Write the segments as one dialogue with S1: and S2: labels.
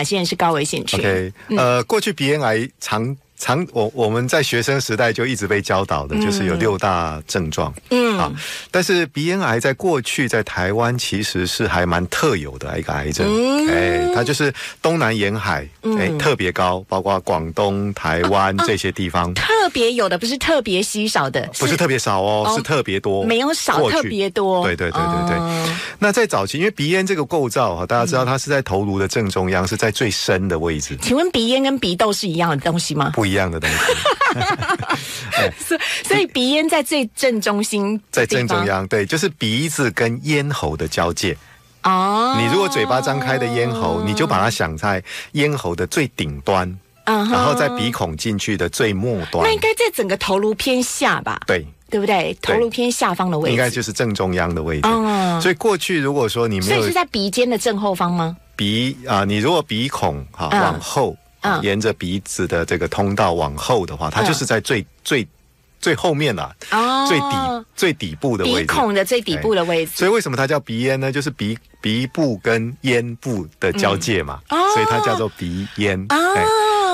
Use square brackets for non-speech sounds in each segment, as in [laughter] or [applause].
S1: 哪些人是高危险区
S2: ？OK，呃，过去鼻咽癌常。常我我们在学生时代就一直被教导的，就是有六大症状，嗯。啊，但是鼻咽癌在过去在台湾其实是还蛮特有的一个癌症，哎，它就是东南沿海哎特别高，包括广东、台湾这些地方。
S1: 特别有的，不是特别稀少的，
S2: 不是特别少哦，是特别多，
S1: 没有少，特别多，
S2: 对对对对对。那在早期，因为鼻咽这个构造哈，大家知道它是在头颅的正中央，是在最深的位置。
S1: 请问鼻咽跟鼻窦是一样的东西吗？
S2: 不一样的东西。[laughs]
S1: 所所以鼻咽在最正中心，
S2: 在正中央，对，就是鼻子跟咽喉的交界。哦。你如果嘴巴张开的咽喉，你就把它想在咽喉的最顶端，嗯，然后在鼻孔进去的最末端。
S1: 那应该在整个头颅偏下吧？
S2: 对。
S1: 对不对？头颅偏下方的位置，
S2: 应该就是正中央的位置。嗯，所以过去如果说你没有，
S1: 所以是在鼻尖的正后方吗？
S2: 鼻啊，你如果鼻孔哈往后，沿着鼻子的这个通道往后的话，它就是在最最最后面了，最底最底部的位置，
S1: 鼻孔的最底部的位置。
S2: 所以为什么它叫鼻咽呢？就是鼻鼻部跟咽部的交界嘛，所以它叫做鼻咽。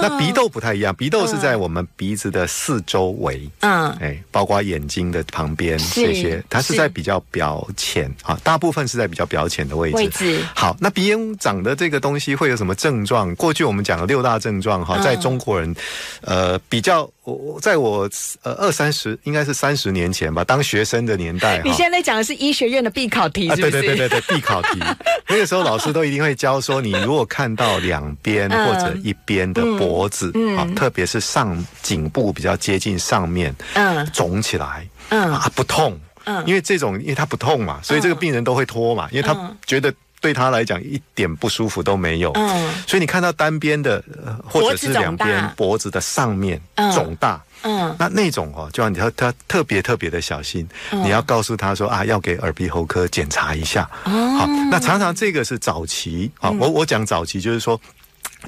S2: 那鼻窦不太一样，鼻窦是在我们鼻子的四周围，嗯，哎，包括眼睛的旁边这些，它是在比较表浅啊，大部分是在比较表浅的位置。
S1: 位置。
S2: 好，那鼻炎长的这个东西会有什么症状？过去我们讲的六大症状哈，在中国人，呃，比较我我在我呃二三十应该是三十年前吧，当学生的年代。
S1: 你现在讲的是医学院的必考题，对
S2: 对对对对，必考题。那个时候老师都一定会教说，你如果看到两边或者一边的。脖子啊，特别是上颈部比较接近上面，嗯，肿起来，嗯啊不痛，嗯，因为这种因为它不痛嘛，所以这个病人都会拖嘛，因为他觉得对他来讲一点不舒服都没有，嗯，所以你看到单边的或者是两边脖子的上面肿大，嗯，那那种哦，就要你要他特别特别的小心，你要告诉他说啊，要给耳鼻喉科检查一下，好，那常常这个是早期啊，我我讲早期就是说，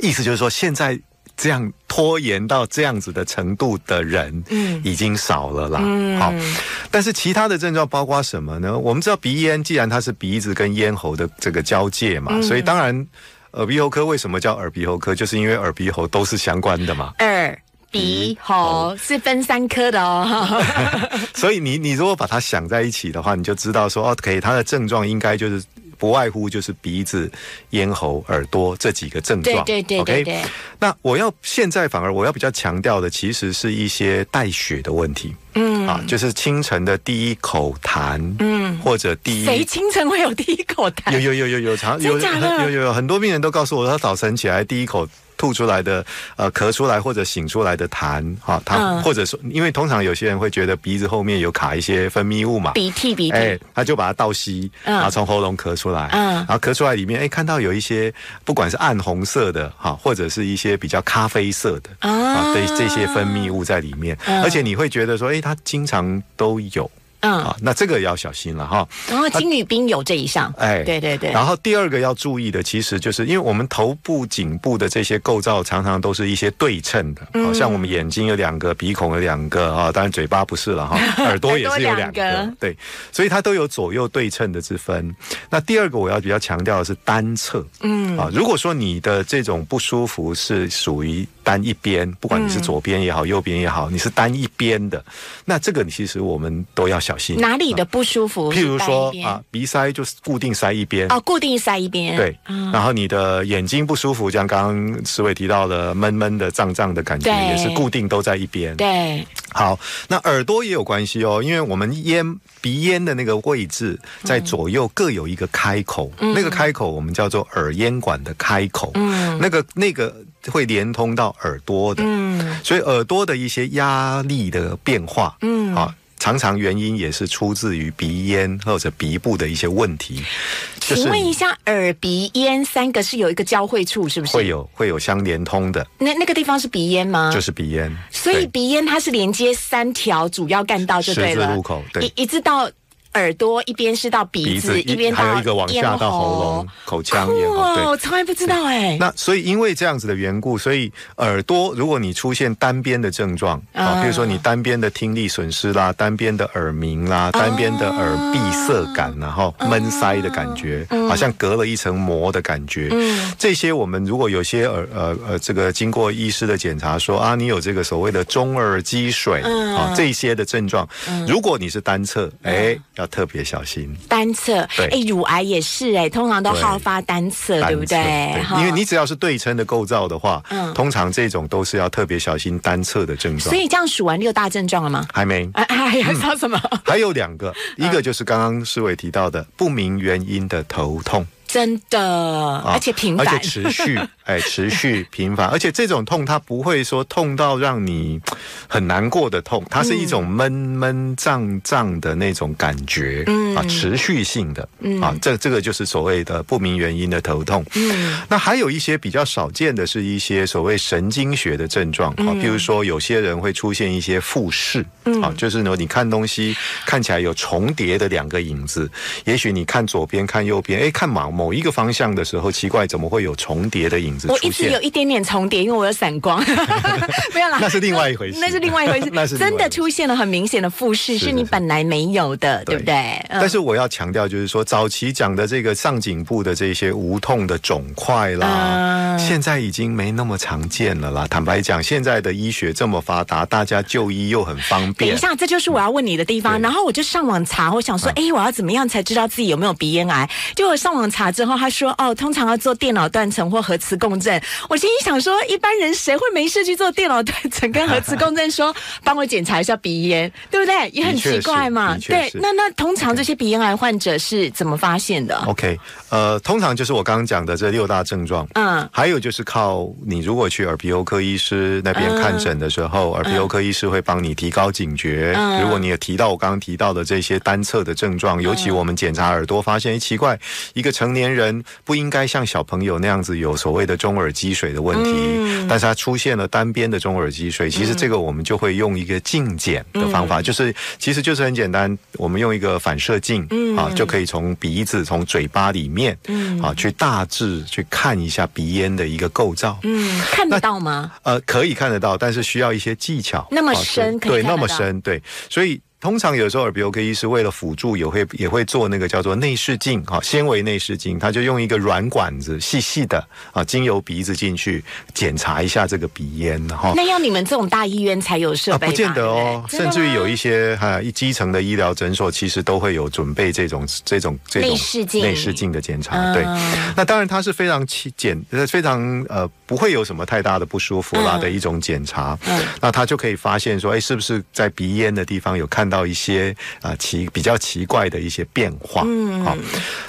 S2: 意思就是说现在。这样拖延到这样子的程度的人，嗯，已经少了啦。好，但是其他的症状包括什么呢？我们知道鼻咽，既然它是鼻子跟咽喉的这个交界嘛，所以当然耳鼻喉科为什么叫耳鼻喉科，就是因为耳鼻喉都是相关的嘛。
S1: 耳鼻喉是分三科的哦。[laughs]
S2: 所以你你如果把它想在一起的话，你就知道说，OK，它的症状应该就是。不外乎就是鼻子、咽喉、耳朵这几个症状。
S1: 对对对，OK。
S2: 那我要现在反而我要比较强调的，其实是一些带血的问题。嗯啊，就是清晨的第一口痰，嗯，或者第一
S1: 谁清晨会有第一口痰？
S2: 有有有有有常有有有有很多病人都告诉我，他早晨起来第一口。吐出来的，呃，咳出来或者醒出来的痰，哈，他或者说，因为通常有些人会觉得鼻子后面有卡一些分泌物嘛，
S1: 鼻涕鼻涕，哎，
S2: 他就把它倒吸，然后从喉咙咳出来，嗯，然后咳出来里面，哎，看到有一些不管是暗红色的，哈，或者是一些比较咖啡色的，啊，对这些分泌物在里面，而且你会觉得说，哎，他经常都有。嗯，啊，那这个要小心了哈。
S1: 然后金女兵有这一项，哎，对对对。
S2: 然后第二个要注意的，其实就是因为我们头部、颈部的这些构造常常都是一些对称的，好像我们眼睛有两个，鼻孔有两个啊，当然嘴巴不是了哈，[laughs] 耳朵也是有两个，对，所以它都有左右对称的之分。那第二个我要比较强调的是单侧，嗯啊，如果说你的这种不舒服是属于。单一边，不管你是左边也好，右边也好，你是单一边的，那这个其实我们都要小心。
S1: 哪里的不舒服？
S2: 譬如说啊，鼻塞就是固定塞一边
S1: 哦，固定塞一边。
S2: 对，然后你的眼睛不舒服，像刚刚思伟提到的闷闷的、胀胀的感觉，也是固定都在一边。
S1: 对，
S2: 好，那耳朵也有关系哦，因为我们咽鼻咽的那个位置在左右各有一个开口，那个开口我们叫做耳咽管的开口。嗯，那个那个。会连通到耳朵的，嗯，所以耳朵的一些压力的变化，嗯，啊，常常原因也是出自于鼻咽或者鼻部的一些问题。
S1: 请问一下，耳鼻咽三个是有一个交汇处，是不是？
S2: 会有会有相连通的。
S1: 那那个地方是鼻咽吗？
S2: 就是鼻咽。
S1: 所以鼻咽它是连接三条主要干道，就对了。
S2: 十字路口，对，
S1: 一一直到。耳朵，一边是到鼻子，一边
S2: 还有一个往下到喉咙、口腔、咽喉。对，
S1: 我从来不知道哎。
S2: 那所以因为这样子的缘故，所以耳朵如果你出现单边的症状啊，比如说你单边的听力损失啦，单边的耳鸣啦，单边的耳闭塞感，然后闷塞的感觉，好像隔了一层膜的感觉。嗯，这些我们如果有些耳呃呃这个经过医师的检查说啊，你有这个所谓的中耳积水啊这些的症状，如果你是单侧，哎，要特别小心。
S1: 单侧，哎，乳癌也是哎，通常都好发单侧，对不对？
S2: 因为你只要是对称的构造的话，嗯，通常这种都是要特别小心单侧的症状。
S1: 所以这样数完六大症状了吗？
S2: 还没，
S1: 还还差什么？
S2: 还有两个，[laughs] 一个就是刚刚施伟提到的不明原因的头痛。
S1: 真的，而且频繁，
S2: 而且持续，[laughs] 哎，持续频繁，而且这种痛它不会说痛到让你 [tsk] 很难过的痛，它是一种闷闷胀胀的那种感觉，嗯。啊，持续性的，嗯。啊，这这个就是所谓的不明原因的头痛。嗯，那还有一些比较少见的是一些所谓神经学的症状啊，比如说有些人会出现一些复视，啊，就是呢，你看东西看起来有重叠的两个影子，也许你看左边看右边，哎，看盲。某一个方向的时候，奇怪，怎么会有重叠的影子
S1: 我一直有一点点重叠，因为我有散光，[laughs] 没有啦，
S2: 那是另外一回事，
S1: 那是另外一回事，[laughs] 那是真的出现了很明显的复视，是你本来没有的，对不对？
S2: 但是我要强调，就是说早期讲的这个上颈部的这些无痛的肿块啦，现在已经没那么常见了啦。坦白讲，现在的医学这么发达，大家就医又很方便。
S1: 等一下，这就是我要问你的地方。然后我就上网查，我想说，哎，我要怎么样才知道自己有没有鼻咽癌？就我上网查。之后他说哦，通常要做电脑断层或核磁共振。我心里想说，一般人谁会没事去做电脑断层跟核磁共振？说帮我检查一下鼻炎，对不对？也很奇怪嘛。对，那那通常这些鼻咽癌患者是怎么发现的
S2: ？OK，呃，通常就是我刚刚讲的这六大症状。嗯，还有就是靠你如果去耳鼻喉科医师那边看诊的时候，耳鼻喉科医师会帮你提高警觉。如果你有提到我刚刚提到的这些单侧的症状，尤其我们检查耳朵发现，哎，奇怪，一个成年。年人不应该像小朋友那样子有所谓的中耳积水的问题，但是它出现了单边的中耳积水，其实这个我们就会用一个镜检的方法，就是其实就是很简单，我们用一个反射镜啊，就可以从鼻子、从嘴巴里面啊去大致去看一下鼻咽的一个构造。
S1: 嗯，看得到吗？
S2: 呃，可以看得到，但是需要一些技巧。
S1: 那么深，
S2: 对，那么深，对，所以。通常有时候耳鼻喉科医师为了辅助，也会也会做那个叫做内视镜，哈，纤维内视镜，他就用一个软管子，细细的啊，经由鼻子进去检查一下这个鼻咽，哈。
S1: 那要你们这种大医院才有设备
S2: 不见得哦，甚至于有一些哈一基层的医疗诊所，其实都会有准备这种这种这种
S1: 内视镜
S2: 内视镜的检查。对，那当然它是非常简非常呃不会有什么太大的不舒服啦的一种检查。嗯，那他就可以发现说，哎，是不是在鼻咽的地方有看。到一些啊奇比较奇怪的一些变化，嗯，好，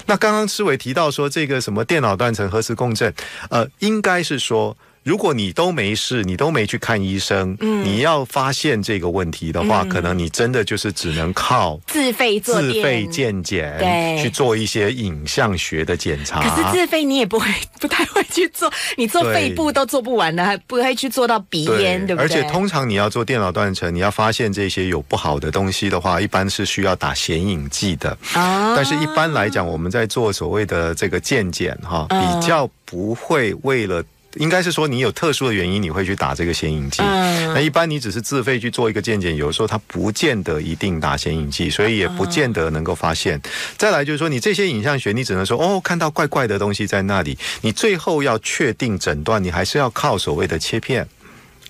S2: 那刚刚思伟提到说这个什么电脑断层、核磁共振，呃，应该是说。如果你都没事，你都没去看医生，嗯，你要发现这个问题的话，可能你真的就是只能靠
S1: 自费做
S2: 自费健检，对，去做一些影像学的检查。
S1: 可是自费你也不会不太会去做，你做肺部都做不完的，还不会去做到鼻咽，对不对？
S2: 而且通常你要做电脑断层，你要发现这些有不好的东西的话，一般是需要打显影剂的。啊，但是一般来讲，我们在做所谓的这个健检哈，比较不会为了。应该是说你有特殊的原因，你会去打这个显影剂。那一般你只是自费去做一个健检，有时候它不见得一定打显影剂，所以也不见得能够发现。再来就是说，你这些影像学，你只能说哦，看到怪怪的东西在那里。你最后要确定诊断，你还是要靠所谓的切片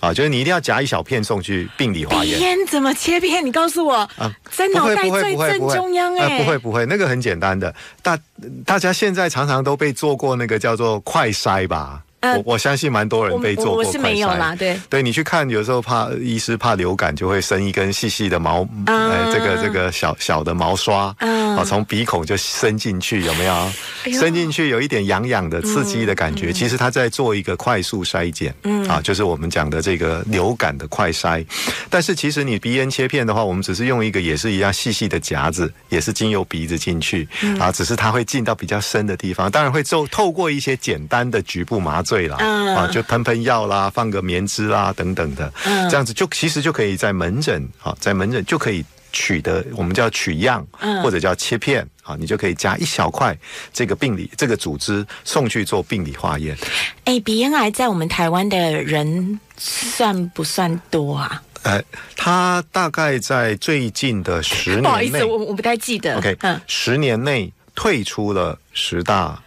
S2: 啊，就是你一定要夹一小片送去病理化验。
S1: 天，怎么切片？你告诉我啊，在脑袋最正中央哎，
S2: 不会不会，那个很简单的。大大家现在常常都被做过那个叫做快筛吧。我我相信蛮多人被做过快
S1: 筛，对，
S2: 对你去看，有时候怕医师怕流感，就会伸一根细细的毛，呃，这个这个小小的毛刷，啊，从鼻孔就伸进去，有没有？伸进去有一点痒痒的刺激的感觉，其实他在做一个快速筛检，啊，就是我们讲的这个流感的快筛。但是其实你鼻咽切片的话，我们只是用一个也是一样细细的夹子，也是经由鼻子进去，啊，只是它会进到比较深的地方，当然会透透过一些简单的局部麻醉。对了，啊，就喷喷药啦，放个棉枝啦，等等的，这样子就其实就可以在门诊，啊，在门诊就可以取得，我们叫取样，或者叫切片啊，你就可以加一小块这个病理这个组织送去做病理化验。
S1: 哎，鼻咽癌在我们台湾的人算不算多啊？呃，
S2: 他大概在最近的十年，[laughs] 不
S1: 好意思，我我不太记得。
S2: OK，嗯，十年内退出了十大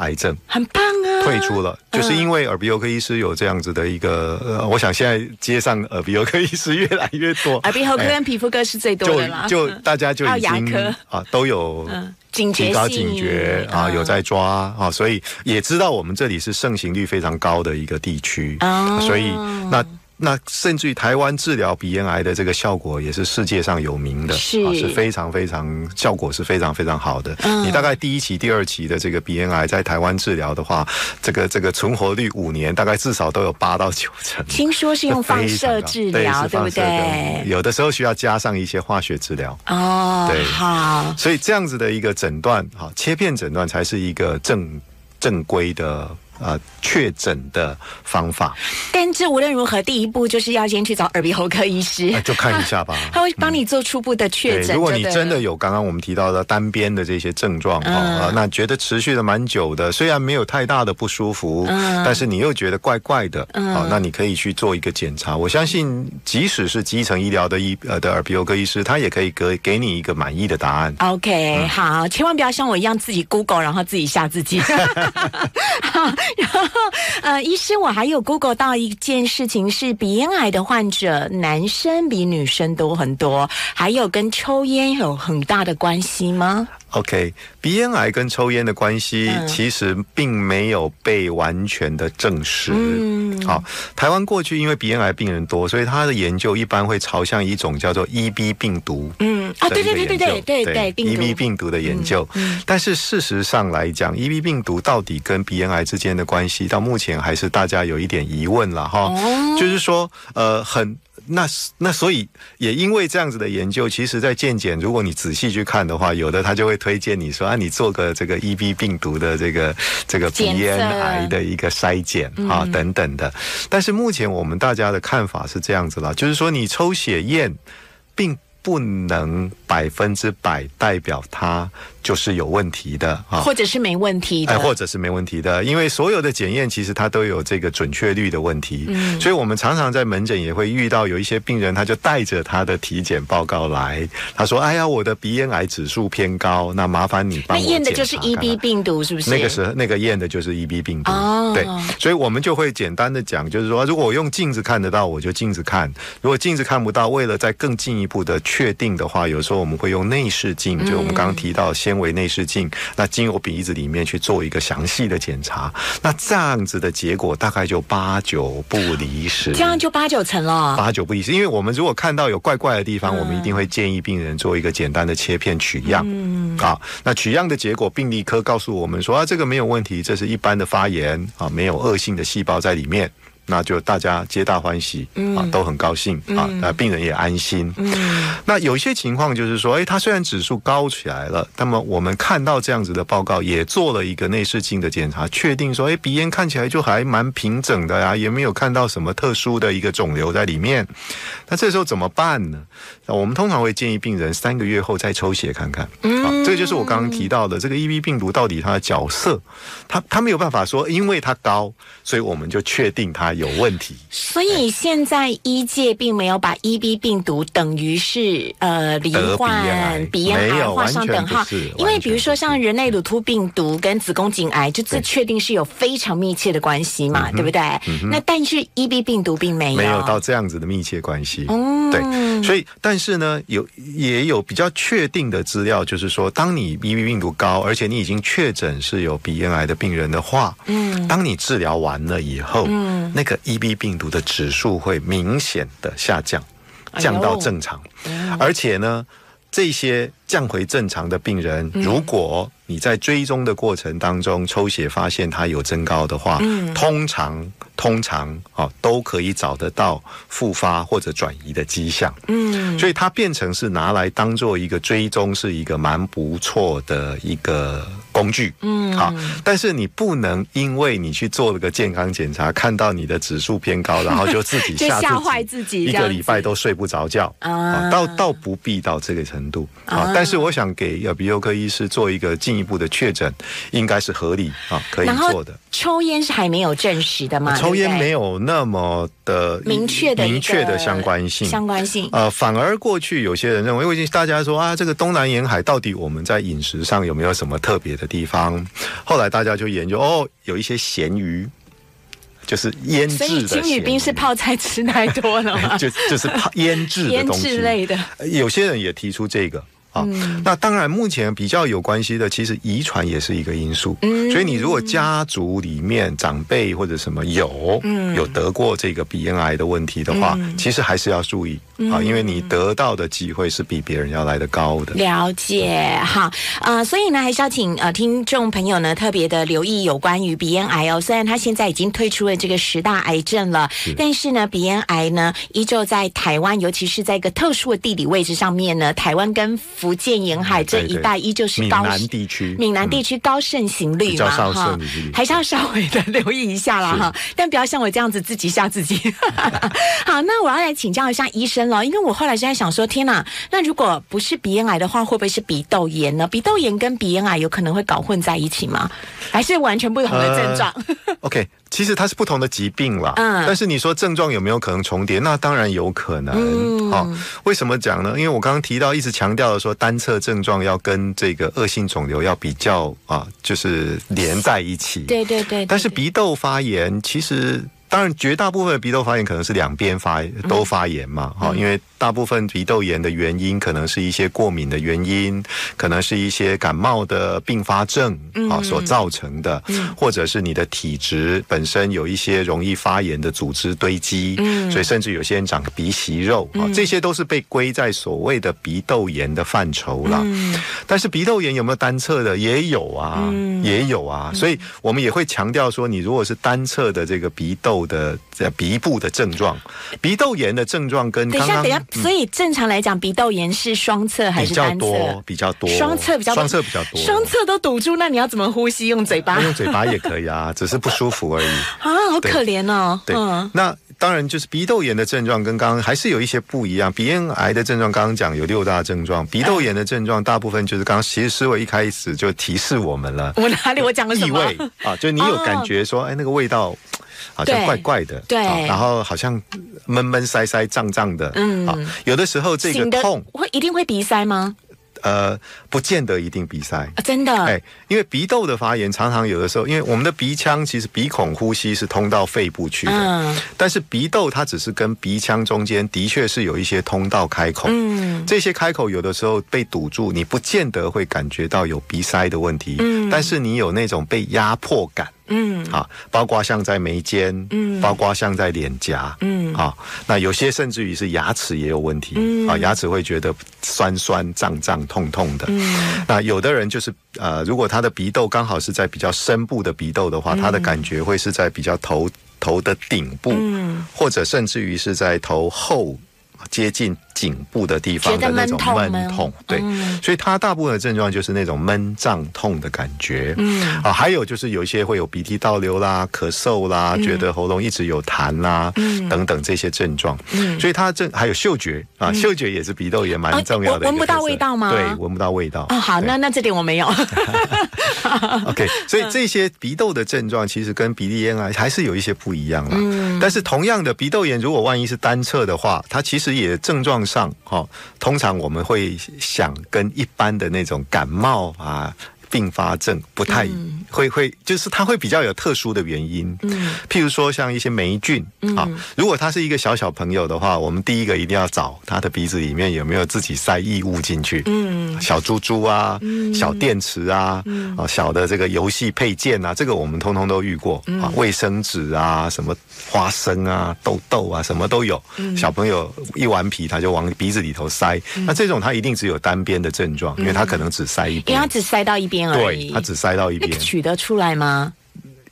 S2: 癌症，
S1: 很棒啊！
S2: 退出了，就是因为耳鼻喉科医师有这样子的一个，呃，我想现在街上耳鼻喉科医师越来越多，
S1: 耳鼻喉科跟皮肤科是最多的啦，
S2: 就大家就已经啊都有
S1: 提
S2: 高警觉啊，有在抓啊，所以也知道我们这里是盛行率非常高的一个地区，所以那。那甚至于台湾治疗鼻咽癌的这个效果也是世界上有名的，
S1: 是
S2: 是非常非常效果是非常非常好的。你大概第一期、第二期的这个鼻咽癌在台湾治疗的话，这个这个存活率五年大概至少都有八到九成。
S1: 听说是用放射治疗，对不对？
S2: 有的时候需要加上一些化学治疗。
S1: 哦，对，好。
S2: 所以这样子的一个诊断，好，切片诊断才是一个正正规的。呃，确诊的方法，
S1: 但这无论如何，第一步就是要先去找耳鼻喉科医师，
S2: 就看一下吧。[laughs]
S1: 他会帮你做初步的确诊。
S2: 如果你真的有刚刚我们提到的单边的这些症状啊，那觉得持续的蛮久的，虽然没有太大的不舒服，但是你又觉得怪怪的，啊，那你可以去做一个检查。我相信，即使是基层医疗的医呃的耳鼻喉科医师，他也可以给给你一个满意的答案。
S1: OK，好，千万不要像我一样自己 Google，然后自己吓自己。[laughs] [laughs] [laughs] 然后，呃，医师，我还有 Google 到一件事情是鼻咽癌的患者，男生比女生多很多，还有跟抽烟有很大的关系吗？
S2: ？OK，鼻咽癌跟抽烟的关系其实并没有被完全的证实。嗯，好，台湾过去因为鼻咽癌病人多，所以他的研究一般会朝向一种叫做 EB 病毒。嗯，啊，
S1: 对对对对对对对
S2: ，EB 病毒的研究。嗯，但是事实上来讲，EB 病毒到底跟鼻咽癌之间的关系，到目前还是大家有一点疑问了哈。哦，就是说，呃，很。那那所以也因为这样子的研究，其实，在健检，如果你仔细去看的话，有的他就会推荐你说啊，你做个这个 EB 病毒的这个这个鼻咽癌的一个筛检啊等等的。但是目前我们大家的看法是这样子啦，就是说你抽血验并不能百分之百代表它。就是有问题的
S1: 啊，或者是没问题的，哎
S2: 或者是没问题的，因为所有的检验其实它都有这个准确率的问题，嗯，所以我们常常在门诊也会遇到有一些病人，他就带着他的体检报告来，他说：“哎呀，我的鼻咽癌指数偏高，那麻烦你帮我
S1: 验的就是 EB 病毒，是不是？
S2: 那个时候那个验的就是 EB 病毒，哦，对，所以我们就会简单的讲，就是说，如果我用镜子看得到，我就镜子看；如果镜子看不到，为了再更进一步的确定的话，有时候我们会用内视镜，就我们刚刚提到先。纤维内视镜，那经由鼻子里面去做一个详细的检查，那这样子的结果大概就八九不离十，
S1: 这样就八九成了。
S2: 八九不离十，因为我们如果看到有怪怪的地方，我们一定会建议病人做一个简单的切片取样。嗯，啊，那取样的结果，病理科告诉我们说啊，这个没有问题，这是一般的发炎啊，没有恶性的细胞在里面。那就大家皆大欢喜啊，都很高兴啊，那病人也安心。那有些情况就是说，哎，他虽然指数高起来了，那么我们看到这样子的报告，也做了一个内视镜的检查，确定说，哎，鼻咽看起来就还蛮平整的呀，也没有看到什么特殊的一个肿瘤在里面。那这时候怎么办呢？那我们通常会建议病人三个月后再抽血看看。嗯，这个就是我刚刚提到的这个 EB 病毒到底它的角色，它它没有办法说，因为它高，所以我们就确定它。有问题，
S1: 所以现在医界并没有把 EB 病毒等于是呃罹患鼻咽癌画上等号，因为比如说像人类乳突病毒跟子宫颈癌，就这确定是有非常密切的关系嘛，对不对？那但是 EB 病毒并没有。
S2: 没有到这样子的密切关系，对，所以但是呢，有也有比较确定的资料，就是说，当你 EB 病毒高，而且你已经确诊是有鼻咽癌的病人的话，嗯，当你治疗完了以后，嗯，那个。EB 病毒的指数会明显的下降，降到正常，而且呢，这些降回正常的病人，如果你在追踪的过程当中抽血发现它有增高的话，通常通常啊都可以找得到复发或者转移的迹象。嗯，所以它变成是拿来当做一个追踪，是一个蛮不错的一个。工具，嗯，好，但是你不能因为你去做了个健康检查，看到你的指数偏高，然后就自己 [laughs] 吓
S1: 吓坏自己，
S2: 一个礼拜都睡不着觉啊，倒倒不必到这个程度啊。但是我想给耳鼻喉科医师做一个进一步的确诊，应该是合理啊，可以做的。
S1: 抽烟是还没有证实的吗？
S2: 抽烟没有那么的
S1: 明确的
S2: 明确的相关性，
S1: 相关性。
S2: 呃，反而过去有些人认为，因为大家说啊，这个东南沿海到底我们在饮食上有没有什么特别的地方？后来大家就研究，哦，有一些咸鱼，就是腌制的。所以
S1: 金宇彬是泡菜吃太多了吗？[laughs]
S2: 就就是泡腌制的东西
S1: 类的。
S2: 有些人也提出这个。啊，那当然，目前比较有关系的，其实遗传也是一个因素。嗯，所以你如果家族里面长辈或者什么有有得过这个鼻咽癌的问题的话，其实还是要注意啊，因为你得到的机会是比别人要来的高的。
S1: 了解，好，呃，所以呢，还是要请呃听众朋友呢特别的留意有关于鼻咽癌哦。虽然它现在已经退出了这个十大癌症了，但是呢，鼻咽癌呢依旧在台湾，尤其是在一个特殊的地理位置上面呢，台湾跟福建沿海这一带依旧是高
S2: 南地区，
S1: 闽南地区高盛行率嘛哈，还是要稍微的留意一下啦哈，但不要像我这样子自己吓自己。[laughs] 好，那我要来请教一下医生了，因为我后来就在想说，天哪，那如果不是鼻咽癌的话，会不会是鼻窦炎呢？鼻窦炎跟鼻咽癌有可能会搞混在一起吗？还是完全不同的症状
S2: ？OK。其实它是不同的疾病啦，嗯，但是你说症状有没有可能重叠？那当然有可能。好，为什么讲呢？因为我刚刚提到，一直强调的说，单侧症状要跟这个恶性肿瘤要比较啊，就是连在一起。
S1: 对对对。
S2: 但是鼻窦发炎，其实当然绝大部分的鼻窦发炎可能是两边发都发炎嘛，哈，因为。大部分鼻窦炎的原因可能是一些过敏的原因，可能是一些感冒的并发症啊所造成的，或者是你的体质本身有一些容易发炎的组织堆积，所以甚至有些人长鼻息肉啊，这些都是被归在所谓的鼻窦炎的范畴了。但是鼻窦炎有没有单侧的？也有啊，也有啊，所以我们也会强调说，你如果是单侧的这个鼻窦的鼻部的症状，鼻窦炎的症状跟等一下。
S1: 所以正常来讲，鼻窦炎是双侧还是单侧？
S2: 比较多，
S1: 双侧比较
S2: 双侧比较多，
S1: 双侧都堵住，那你要怎么呼吸？用嘴巴？
S2: 用嘴巴也可以啊，只是不舒服而已。[laughs]
S1: 啊，好可怜哦。
S2: 对，那当然就是鼻窦炎的症状跟刚刚还是有一些不一样。鼻咽癌的症状刚刚讲有六大症状，鼻窦炎的症状大部分就是刚刚其实思维一开始就提示我们了。
S1: 我哪里我讲了什么？
S2: 啊，就你有感觉说，哎，那个味道。好像怪怪的，
S1: 对，
S2: 然后好像闷闷塞塞胀胀的，嗯，啊，有的时候这个痛
S1: 会一定会鼻塞吗？
S2: 呃，不见得一定鼻塞。
S1: 啊，真的，哎，
S2: 因为鼻窦的发炎常常有的时候，因为我们的鼻腔其实鼻孔呼吸是通到肺部去的，嗯，但是鼻窦它只是跟鼻腔中间的确是有一些通道开口，嗯，这些开口有的时候被堵住，你不见得会感觉到有鼻塞的问题，嗯，但是你有那种被压迫感。嗯，啊，包括像在眉间，嗯，包括像在脸颊，嗯，啊，那有些甚至于是牙齿也有问题，嗯，啊，牙齿会觉得酸酸胀胀痛痛的，嗯，那有的人就是呃，如果他的鼻窦刚好是在比较深部的鼻窦的话，他的感觉会是在比较头头的顶部，嗯，或者甚至于是在头后。接近颈部的地方的那种闷痛，对，所以它大部分的症状就是那种闷胀痛的感觉。嗯啊，还有就是有一些会有鼻涕倒流啦、咳嗽啦，觉得喉咙一直有痰啦，等等这些症状。嗯，所以它这还有嗅觉啊，嗅觉也是鼻窦炎蛮重要的。
S1: 闻不到味道吗？
S2: 对，闻不到味道。
S1: 哦，好，那那这点我没有。[laughs]
S2: OK，所以这些鼻窦的症状其实跟鼻涕炎啊还是有一些不一样了。嗯，但是同样的鼻窦炎，如果万一是单侧的话，它其实也症状上哈，通常我们会想跟一般的那种感冒啊。并发症不太会会，就是它会比较有特殊的原因。嗯，譬如说像一些霉菌嗯啊，如果他是一个小小朋友的话，我们第一个一定要找他的鼻子里面有没有自己塞异物进去。嗯，小珠珠啊，小电池啊，啊，小的这个游戏配件啊，这个我们通通都遇过啊。卫生纸啊，什么花生啊，豆豆啊，什么都有。小朋友一顽皮，他就往鼻子里头塞。那这种他一定只有单边的症状，因为他可能只塞一边，
S1: 因为他只塞到一边。
S2: 对，它只塞到一边，
S1: 取得出来吗？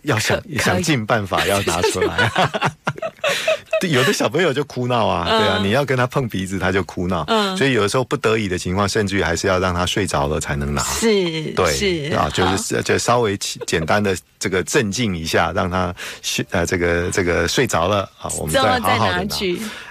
S2: 要想想尽办法要拿出来。[laughs] [laughs] 有的小朋友就哭闹啊，对啊，你要跟他碰鼻子，他就哭闹。嗯，所以有的时候不得已的情况，甚至于还是要让他睡着了才能拿。
S1: 是，
S2: 对，
S1: 是
S2: 啊，就是就稍微简单的这个镇静一下，让他睡呃这个这个睡着了啊，我们再好好的拿。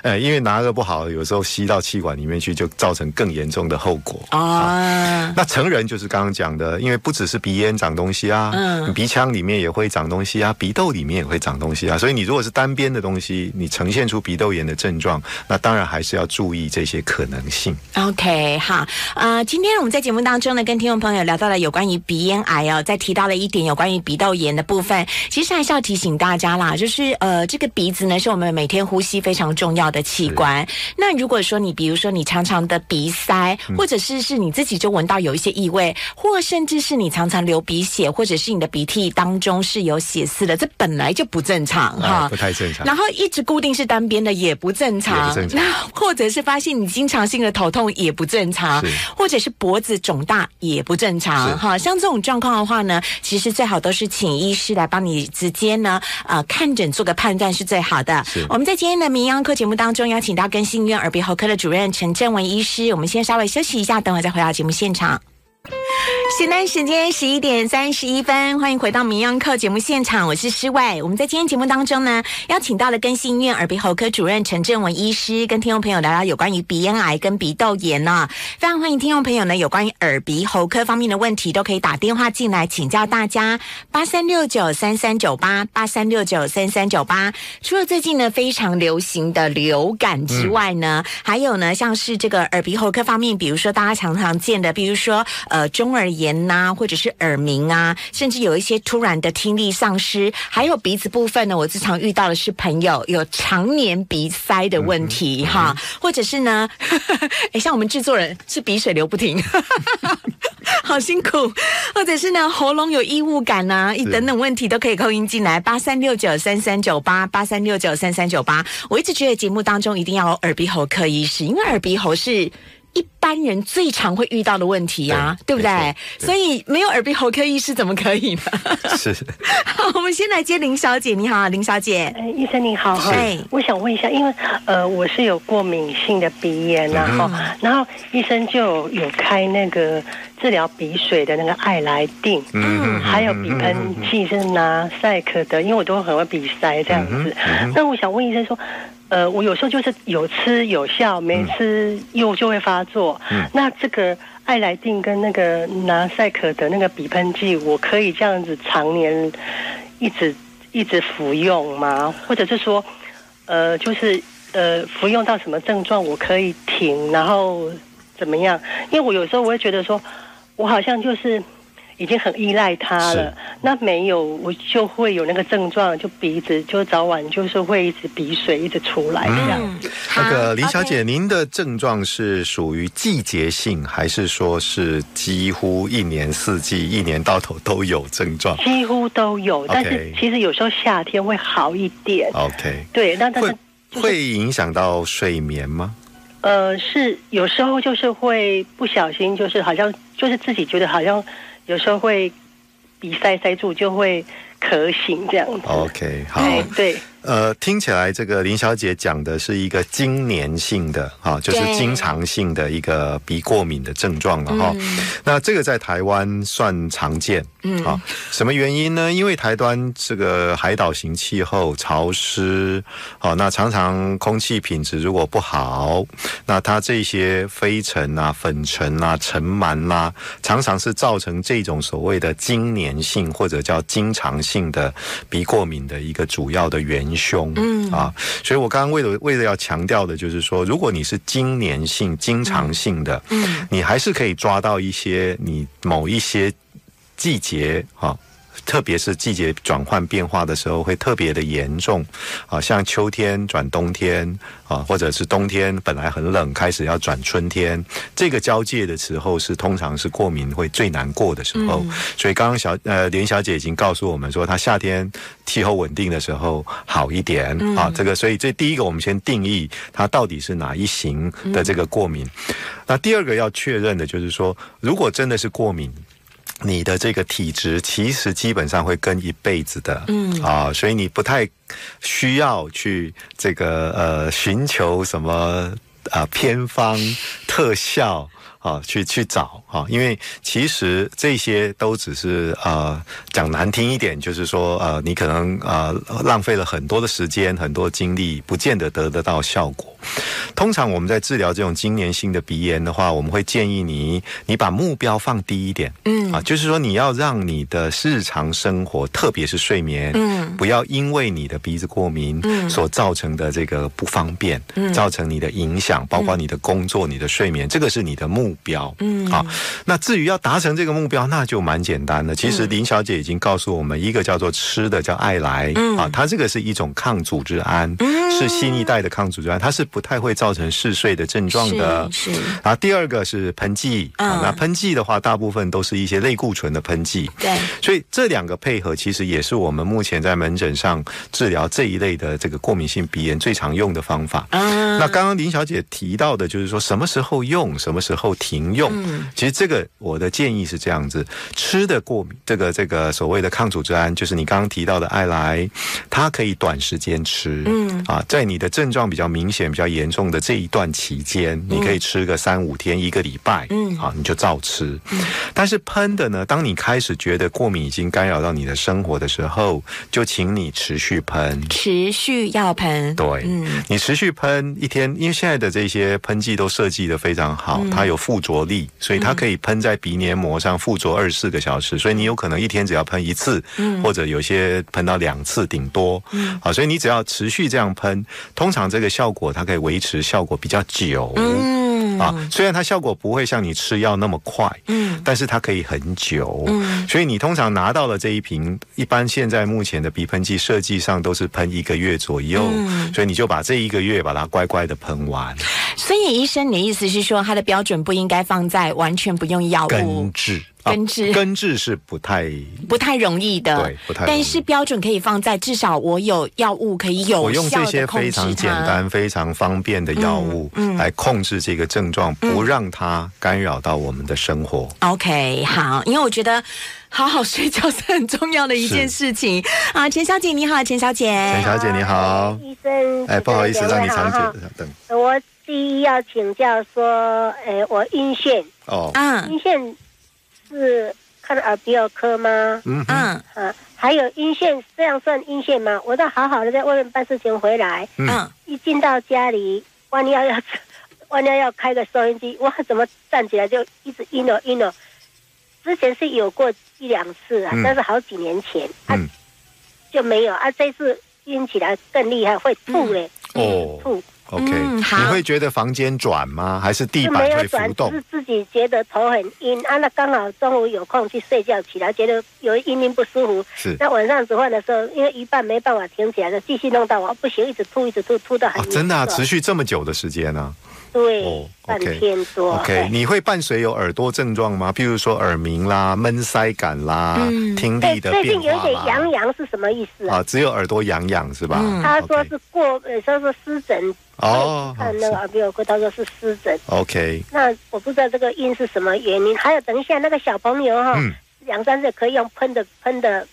S2: 呃，因为拿的不好，有时候吸到气管里面去，就造成更严重的后果啊。那成人就是刚刚讲的，因为不只是鼻咽长东西啊，嗯，鼻腔里面也会长东西啊，鼻窦里面也会长东西啊，所以你如果是单边的东西，你。呈现出鼻窦炎的症状，那当然还是要注意这些可能性。
S1: OK，好，呃，今天我们在节目当中呢，跟听众朋友聊到了有关于鼻咽癌哦，再提到了一点有关于鼻窦炎的部分。其实还是要提醒大家啦，就是呃，这个鼻子呢，是我们每天呼吸非常重要的器官。那如果说你比如说你常常的鼻塞，或者是是你自己就闻到有一些异味，或甚至是你常常流鼻血，或者是你的鼻涕当中是有血丝的，这本来就不正常哈，
S2: 不太正常。
S1: 然后一直固定。是单边的也不正常，
S2: 那
S1: 或者是发现你经常性的头痛也不正常，或者是脖子肿大也不正常。哈，像这种状况的话呢，其实最好都是请医师来帮你直接呢，呃，看诊做个判断是最好的。我们在今天的名央科节目当中邀请到跟信院耳鼻喉科的主任陈正文医师，我们先稍微休息一下，等会再回到节目现场。现在时间十一点三十一分，欢迎回到《名央课》节目现场，我是诗外。我们在今天节目当中呢，邀请到了更新医院耳鼻喉科主任陈正文医师，跟听众朋友聊聊有关于鼻咽癌跟鼻窦炎呢。非常欢迎听众朋友呢，有关于耳鼻喉科方面的问题，都可以打电话进来请教大家。八三六九三三九八八三六九三三九八。除了最近呢非常流行的流感之外呢，还有呢像是这个耳鼻喉科方面，比如说大家常常见的，比如说呃中耳炎。呐，或者是耳鸣啊，甚至有一些突然的听力丧失，还有鼻子部分呢。我最常遇到的是朋友有常年鼻塞的问题哈，或者是呢，[laughs] 哎，像我们制作人是鼻水流不停，[laughs] 好辛苦，或者是呢喉咙有异物感呐，一等等问题都可以扣音进来八三六九三三九八八三六九三三九八。我一直觉得节目当中一定要有耳鼻喉科医师，因为耳鼻喉是。一般人最常会遇到的问题呀，对不对？所以没有耳鼻喉科医师怎么可以呢？[laughs]
S2: 是。[laughs]
S1: 好，我们先来接林小姐。你好，林小姐。
S3: 哎，医生你好。哈，我想问一下，因为呃，我是有过敏性的鼻炎，然后然后医生就有开那个治疗鼻水的那个艾来定，嗯，还有鼻喷剂是拿赛克的，因为我都很会鼻塞这样子。那我想问医生说。呃，我有时候就是有吃有效，没吃又就会发作。那这个艾莱定跟那个拿赛可的那个鼻喷剂，我可以这样子常年一直一直服用吗？或者是说，呃，就是呃，服用到什么症状我可以停，然后怎么样？因为我有时候我会觉得说，我好像就是。已经很依赖它了，那没有我就会有那个症状，就鼻子就早晚就是会一直鼻水一直出来这样。
S2: 那个林小姐，您的症状是属于季节性，还是说是几乎一年四季、一年到头都有症状？
S3: 几乎都有，但是其实有时候夏天会好一点。
S2: OK，
S3: 对，那但是
S2: 会影响到睡眠吗？
S3: 呃，是有时候就是会不小心，就是好像就是自己觉得好像。有时候会鼻塞塞住，就会咳醒这样子。
S2: OK，好，
S3: 对。
S2: 呃，听起来这个林小姐讲的是一个经年性的哈，就是经常性的一个鼻过敏的症状了哈。那这个在台湾算常见，嗯，啊，什么原因呢？因为台湾这个海岛型气候潮湿，好，那常常空气品质如果不好，那它这些飞尘啊、粉尘啊、尘螨啦，常常是造成这种所谓的经年性或者叫经常性的鼻过敏的一个主要的原因。凶，嗯啊，所以我刚刚为了为了要强调的，就是说，如果你是经年性、经常性的，嗯，你还是可以抓到一些你某一些季节啊。特别是季节转换变化的时候，会特别的严重，啊，像秋天转冬天啊，或者是冬天本来很冷，开始要转春天，这个交界的时候是通常是过敏会最难过的时候。所以刚刚小呃连小姐已经告诉我们说，她夏天气候稳定的时候好一点啊。这个所以这第一个我们先定义它到底是哪一型的这个过敏。那第二个要确认的就是说，如果真的是过敏。你的这个体质其实基本上会跟一辈子的，嗯啊，所以你不太需要去这个呃寻求什么啊偏方特效。啊，去去找啊，因为其实这些都只是呃讲难听一点，就是说呃你可能呃浪费了很多的时间、很多精力，不见得得得到效果。通常我们在治疗这种经年性的鼻炎的话，我们会建议你，你把目标放低一点，嗯啊，就是说你要让你的日常生活，特别是睡眠，嗯，不要因为你的鼻子过敏，嗯，所造成的这个不方便，嗯，造成你的影响，包括你的工作、你的睡眠，这个是你的目标，嗯，好，那至于要达成这个目标，那就蛮简单的。其实林小姐已经告诉我们，一个叫做吃的叫爱来，啊，它这个是一种抗组织胺，是新一代的抗组织胺，它是。不太会造成嗜睡的症状的，
S1: 是。
S2: 然后第二个是喷剂，啊，那喷剂的话，大部分都是一些类固醇的喷剂，
S1: 对。
S2: 所以这两个配合，其实也是我们目前在门诊上治疗这一类的这个过敏性鼻炎最常用的方法。嗯。那刚刚林小姐提到的，就是说什么时候用，什么时候停用。嗯。其实这个我的建议是这样子：吃的过敏，这个这个所谓的抗组织胺，就是你刚刚提到的艾莱，它可以短时间吃。嗯。啊，在你的症状比较明显、比较严重的这一段期间，你可以吃个三五天、一个礼拜，嗯，啊，你就照吃。但是喷的呢，当你开始觉得过敏已经干扰到你的生活的时候，就请你持续喷，
S1: 持续要喷。
S2: 对，嗯，你持续喷一天，因为现在的这些喷剂都设计的非常好，它有附着力，所以它可以喷在鼻黏膜上附着二十四个小时，所以你有可能一天只要喷一次，嗯，或者有些喷到两次顶多，嗯，好，所以你只要持续这样喷，通常这个效果它可以维持。效果比较久，嗯啊，虽然它效果不会像你吃药那么快，嗯，但是它可以很久，嗯，所以你通常拿到了这一瓶，一般现在目前的鼻喷剂设计上都是喷一个月左右，嗯，所以你就把这一个月把它乖乖的喷完。
S1: 所以医生，你的意思是说，它的标准不应该放在完全不用药物。
S2: 根治。
S1: 根治
S2: 根治是不太
S1: 不太容易的，
S2: 对，不太。
S1: 但是标准可以放在至少我有药物可以有
S2: 我用这些非常简单、非常方便的药物来控制这个症状，不让它干扰到我们的生活。
S1: OK，好，因为我觉得好好睡觉是很重要的一件事情啊。钱小姐你好，钱小姐，
S2: 钱小姐你好，
S4: 医生，
S2: 哎，不好意思让你长久等。
S4: 我第一要请教说，哎，我晕眩哦，嗯，晕眩。是看耳鼻喉科吗？嗯嗯啊，还有阴线，这样算阴线吗？我在好好的在外面办事情回来，嗯，一进到家里，弯腰要 [laughs] 弯腰要开个收音机，哇，怎么站起来就一直晕了晕了？之前是有过一两次啊，但是好几年前，嗯，就没有啊，这次晕起来更厉害，会吐嘞，哦，吐。
S2: OK，你会觉得房间转吗？还是地板会浮动？
S4: 是自己觉得头很晕啊。那刚好中午有空去睡觉，起来觉得有晕晕不舒服。
S2: 是。
S4: 那晚上煮饭的时候，因为一半没办法停起来就，继续弄到我不行，一直吐，一直吐，吐到很。
S2: 真的啊，持续这么久的时间呢？
S4: 对，半天多。
S2: OK，你会伴随有耳朵症状吗？譬如说耳鸣啦、闷塞感啦、听力的变化最
S4: 近有点痒痒是什么意思啊？
S2: 只有耳朵痒痒是吧？
S4: 他说是过，呃，说是湿疹。哦，看那个耳鼻喉科，他说是湿疹。
S2: OK，
S4: 那我不知道这个因是什么原因。还有，等一下那个小朋友哈，两三岁可以用喷的，喷的，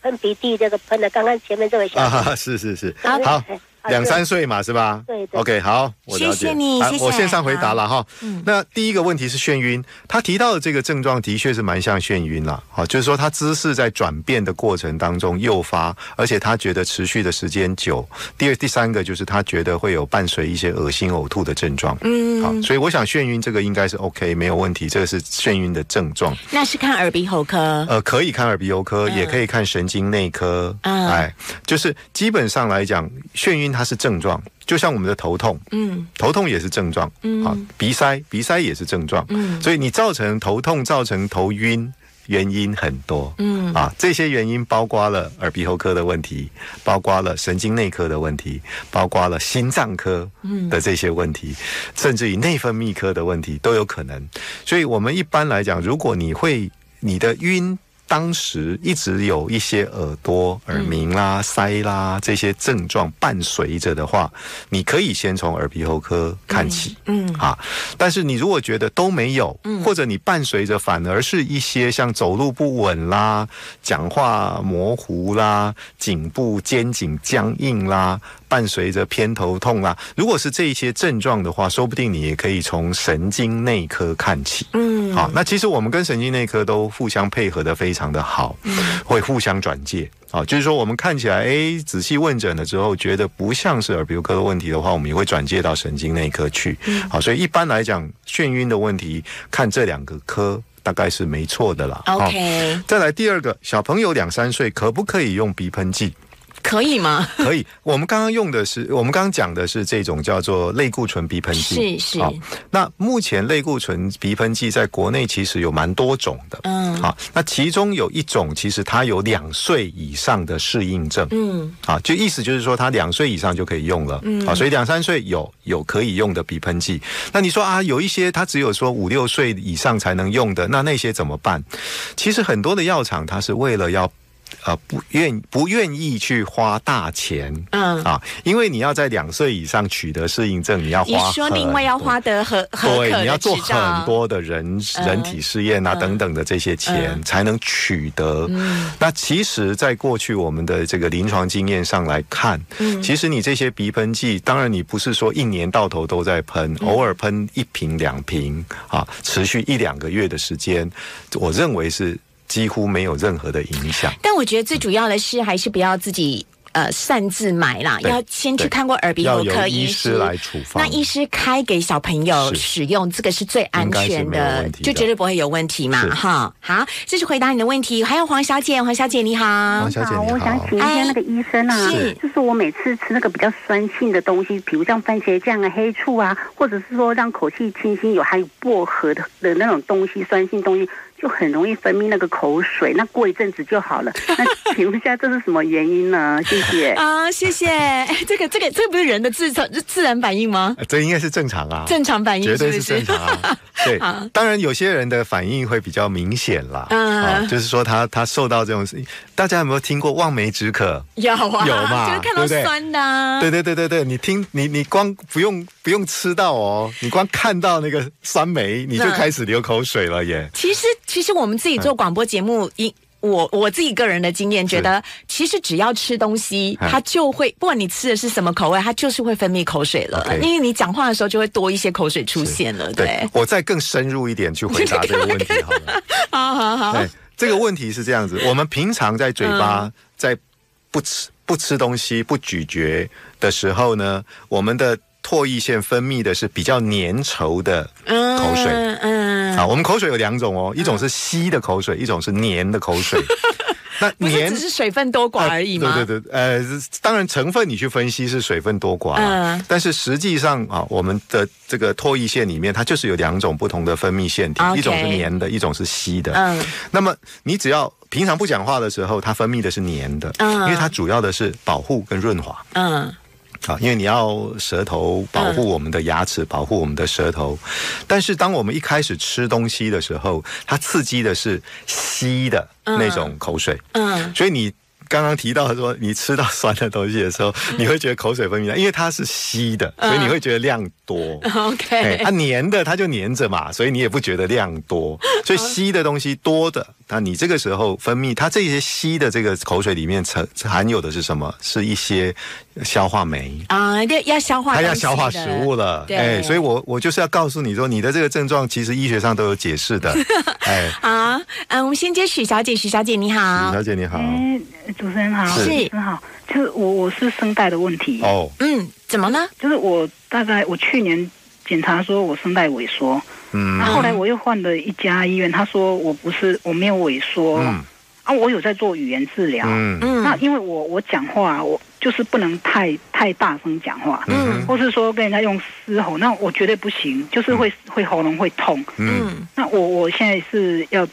S4: 喷鼻涕这个喷的。刚刚前面这位小
S2: 啊，[laughs] 是是是，好。两三岁嘛，是吧？
S4: 对
S2: ，OK，好，我了解。
S1: 谢谢你，谢谢。
S2: 我线上回答了哈。嗯。那第一个问题是眩晕，他提到的这个症状的确是蛮像眩晕了。好，就是说他姿势在转变的过程当中诱发，而且他觉得持续的时间久。第二、第三个就是他觉得会有伴随一些恶心、呕吐的症状。嗯。好，所以我想眩晕这个应该是 OK，没有问题。这个是眩晕的症状。
S1: 那是看耳鼻喉科？
S2: 呃，可以看耳鼻喉科，也可以看神经内科。嗯。哎，就是基本上来讲，眩晕。它是症状，就像我们的头痛，嗯，头痛也是症状，嗯，啊，鼻塞，鼻塞也是症状，嗯，所以你造成头痛、造成头晕，原因很多，嗯，啊，这些原因包括了耳鼻喉科的问题，包括了神经内科的问题，包括了心脏科的这些问题，甚至于内分泌科的问题都有可能。所以，我们一般来讲，如果你会你的晕。当时一直有一些耳朵、耳鸣啦、塞啦这些症状伴随着的话，你可以先从耳鼻喉科看起，嗯啊。但是你如果觉得都没有，或者你伴随着反而是一些像走路不稳啦、讲话模糊啦、颈部肩颈僵硬啦。伴随着偏头痛啊，如果是这一些症状的话，说不定你也可以从神经内科看起。嗯，好，那其实我们跟神经内科都互相配合的非常的好，会互相转介。啊，就是说我们看起来，哎，仔细问诊了之后，觉得不像是耳鼻喉科的问题的话，我们也会转介到神经内科去。好，所以一般来讲，眩晕的问题看这两个科大概是没错的啦。
S1: OK，
S2: 再来第二个，小朋友两三岁可不可以用鼻喷剂？
S1: 可以吗？
S2: 可以。我们刚刚用的是，我们刚刚讲的是这种叫做类固醇鼻喷
S1: 剂。是是。
S2: 好，那目前类固醇鼻喷剂在国内其实有蛮多种的。嗯。好，那其中有一种其实它有两岁以上的适应症。嗯。啊，就意思就是说它两岁以上就可以用了。嗯。好，所以两三岁有有可以用的鼻喷剂。那你说啊，有一些它只有说五六岁以上才能用的，那那些怎么办？其实很多的药厂它是为了要。呃，不愿不愿意去花大钱，嗯啊，因为你要在两岁以上取得适应症，你要花。
S1: 你说另外要花的很
S2: 对，你要做很多的人人体试验啊等等的这些钱才能取得。那其实，在过去我们的这个临床经验上来看，其实你这些鼻喷剂，当然你不是说一年到头都在喷，偶尔喷一瓶两瓶啊，持续一两个月的时间，我认为是。几乎没有任何的影响，
S1: 但我觉得最主要的是还是不要自己。呃，擅自买啦，要先去看过耳鼻喉科医
S2: 师来处方。
S1: 那医师开给小朋友使用，这个是最安全的，就绝对不会有问题嘛，哈。好，这是回答你的问题。还有黄小姐，黄小姐你好，
S2: 黄小姐你好。
S5: 我想请一下那个医生啊，就是我每次吃那个比较酸性的东西，比如像番茄酱啊、黑醋啊，或者是说让口气清新有含有薄荷的的那种东西，酸性东西就很容易分泌那个口水，那过一阵子就好了。[laughs] 那请问一下，这是什么原因呢？谢谢 [laughs]
S1: 啊。谢谢，[laughs] 这个这个这个不是人的自自自然反应吗？
S2: 这应该是正常啊，
S1: 正常反应
S2: 绝对是正常啊。对，当然有些人的反应会比较明显啦。嗯，就是说他他受到这种事情，大家有没有听过望梅止渴？
S1: 有啊，
S2: 有嘛？
S1: 就看到酸的。
S2: 对对对对对，你听你你光不用不用吃到哦，你光看到那个酸梅，你就开始流口水了耶。
S1: 其实其实我们自己做广播节目一。我我自己个人的经验，觉得其实只要吃东西，它就会不管你吃的是什么口味，它就是会分泌口水了。因为你讲话的时候就会多一些口水出现了。对，
S2: 我再更深入一点去回答这个问题 [laughs] 好了。
S1: 好好好，
S2: 这个问题是这样子：我们平常在嘴巴在不吃不吃东西不咀嚼的时候呢，我们的唾液腺分泌的是比较粘稠的口水。嗯。啊，我们口水有两种哦，一种是稀的口水，一种是黏的口水。[laughs]
S1: 那黏只是水分多寡而已
S2: 吗？对对对，呃，当然成分你去分析是水分多寡，嗯，但是实际上啊，我们的这个唾液腺里面它就是有两种不同的分泌腺体，一种是黏的，一种是稀的。嗯，那么你只要平常不讲话的时候，它分泌的是黏的，嗯，因为它主要的是保护跟润滑，嗯。啊，因为你要舌头保护我们的牙齿，保护我们的舌头。但是当我们一开始吃东西的时候，它刺激的是稀的那种口水。嗯，所以你刚刚提到说，你吃到酸的东西的时候，你会觉得口水分泌量，因为它是稀的，所以你会觉得量多。
S1: OK，
S2: 它黏的它就黏着嘛，所以你也不觉得量多。所以稀的东西多的，那你这个时候分泌，它这些吸的这个口水里面含含有的是什么？是一些。消化酶。
S1: 啊，要要消化，
S2: 它要消化食物了，哎，所以我我就是要告诉你说，你的这个症状其实医学上都有解释的，[laughs]
S1: 哎，好，嗯，我们先接许小姐，许小姐你好，
S2: 许小姐你好，
S5: 哎，主持人好，是，很好，就是我我是声带的问题。哦，
S1: 嗯，怎么呢？
S5: 就是我大概我去年检查说我声带萎缩，嗯，那后来我又换了一家医院，他说我不是我没有萎缩，嗯，啊，我有在做语言治疗，嗯。嗯，那因为我我讲话我。就是不能太太大声讲话，嗯，或是说跟人家用嘶吼，那我绝对不行，就是会会喉咙会痛，嗯，那我我现在是要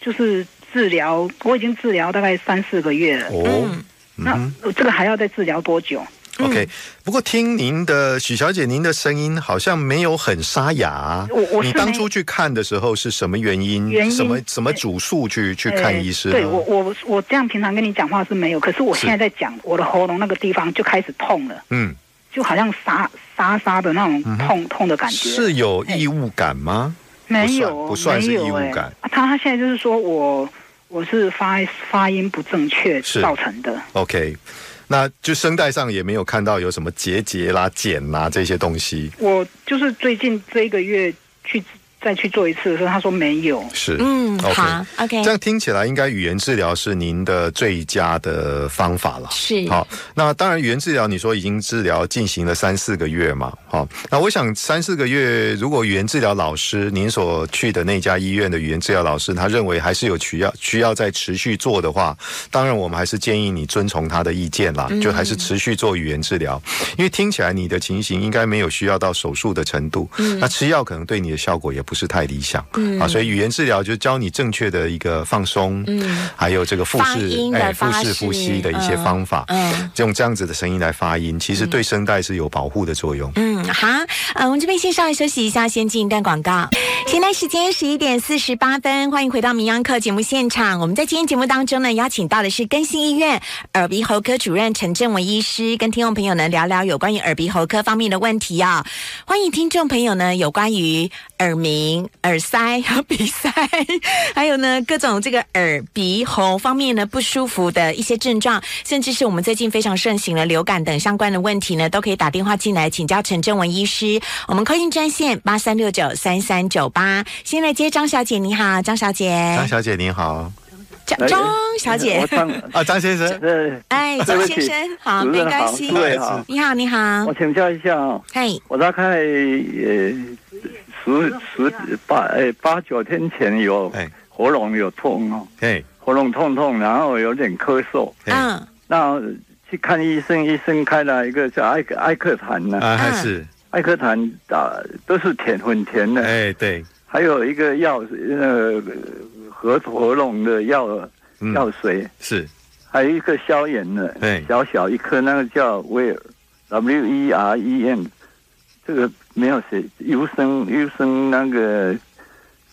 S5: 就是治疗，我已经治疗大概三四个月了，哦，那这个还要再治疗多久？
S2: OK，不过听您的许小姐，您的声音好像没有很沙哑。
S5: 我我
S2: 你当初去看的时候是什么原因？
S5: 原因
S2: 什么什么主诉去去看医师？
S5: 对我我我这样平常跟你讲话是没有，可是我现在在讲我的喉咙那个地方就开始痛了。嗯，就好像沙沙沙的那种痛痛的感觉。
S2: 是有异物感吗？
S5: 没有，
S2: 不算是异物感。
S5: 他他现在就是说我我是发发音不正确造成的。
S2: OK。那就声带上也没有看到有什么结节啦、茧啦这些东西。
S5: 我就是最近这一个月去。再去做一次的时候，他说没有。
S2: 是，嗯，
S1: 好，OK。
S2: 这样听起来，应该语言治疗是您的最佳的方法了。
S1: 是，
S2: 好。那当然，语言治疗你说已经治疗进行了三四个月嘛？好，那我想三四个月，如果语言治疗老师您所去的那家医院的语言治疗老师，他认为还是有需要需要再持续做的话，当然我们还是建议你遵从他的意见啦，就还是持续做语言治疗。因为听起来你的情形应该没有需要到手术的程度。嗯，那吃药可能对你的效果也。不是太理想，嗯啊，所以语言治疗就教你正确的一个放松，嗯，还有这个腹式
S1: 哎
S2: 腹式呼吸的一些方法，嗯，用这样子的声音来发音，其实对声带是有保护的作用。
S1: 嗯，好，呃，我们这边先稍微休息一下，先进一段广告。现在时间十一点四十八分，欢迎回到名央课节目现场。我们在今天节目当中呢，邀请到的是更新医院耳鼻喉科主任陈正文医师，跟听众朋友呢聊聊有关于耳鼻喉科方面的问题啊。欢迎听众朋友呢有关于耳鸣。耳塞、[laughs] 鼻塞，还有呢各种这个耳鼻喉方面呢不舒服的一些症状，甚至是我们最近非常盛行的流感等相关的问题呢，都可以打电话进来请教陈正文医师。我们扣音专线八三六九三三九八，先来接张小姐，你好，张小姐。
S2: 张小姐您好，
S1: 张张小姐 [laughs]
S2: 啊，张先生，
S1: 哎，张先生好，没关系，你好，你好，
S6: 我请教一下哦，嘿，我大概呃。十十八哎八九天前有喉咙有痛哦，哎喉咙痛痛，然后有点咳嗽，嗯，那去看医生，医生开了一个叫艾艾克坦呢，
S2: 啊还是
S6: 艾克坦打都是甜很甜的，
S2: 哎对，
S6: 还有一个药呃合喉咙的药药水
S2: 是，
S6: 还有一个消炎的，哎小小一颗那个叫威尔 W E R E N。这个没有写优生优生那个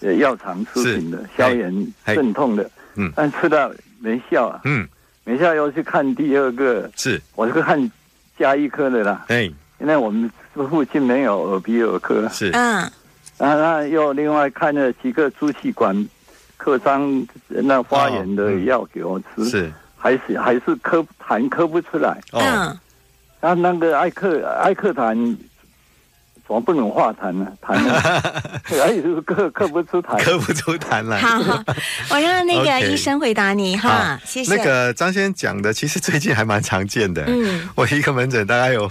S6: 呃药厂出品的消炎镇痛的，嗯，但吃到没效啊，嗯，没效又去看第二个，
S2: 是，
S6: 我是看加医科的啦，哎，因为我们附近没有耳鼻耳科，
S2: 是，嗯，
S6: 然后那又另外看了几个支气管扩张那发炎的药给我吃，
S2: 是，
S6: 还是还是咳痰咳不出来，嗯，然后那个艾克艾克痰。怎么不能化痰呢？痰，[laughs] 而且是咳咳不出痰，
S2: 咳不出痰来。
S1: 好，[laughs] 我让那个医生回答你哈，谢谢。
S2: 那个张先生讲的，其实最近还蛮常见的。嗯，我一个门诊大概有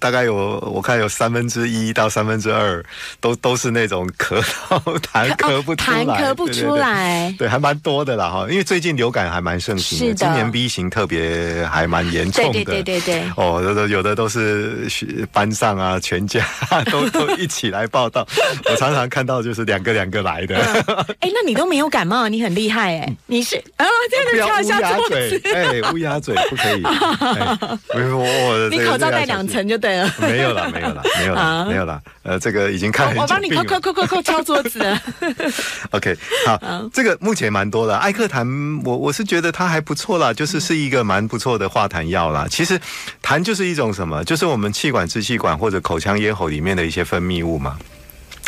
S2: 大概有我看有三分之一到三分之二都都是那种咳到痰咳不出来，
S1: 痰咳不出来，
S2: 对，还蛮多的啦哈。因为最近流感还蛮盛行的，今年 B 型特别还蛮严重的，
S1: 对对对对对。哦，
S2: 有的有的都是班上啊，全家。都 [laughs] 都一起来报道，[laughs] 我常常看到就是两个两个来的。
S1: 哎，那你都没有感冒，你很厉害哎！你是啊，
S2: 这样子跳下嘴，哎，乌鸦嘴不可以。我 [laughs]
S1: 你口罩戴两层就对了。
S2: 没有了，没有了，没有了，没有了。呃，这个已经看很
S1: 我帮你扣扣扣扣扣敲桌子。
S2: OK，好，这个目前蛮多的。艾克痰，我我是觉得它还不错啦，就是是一个蛮不错的化痰药啦。其实痰就是一种什么？就是我们气管、支气管或者口腔咽喉里面的。一些分泌物嘛，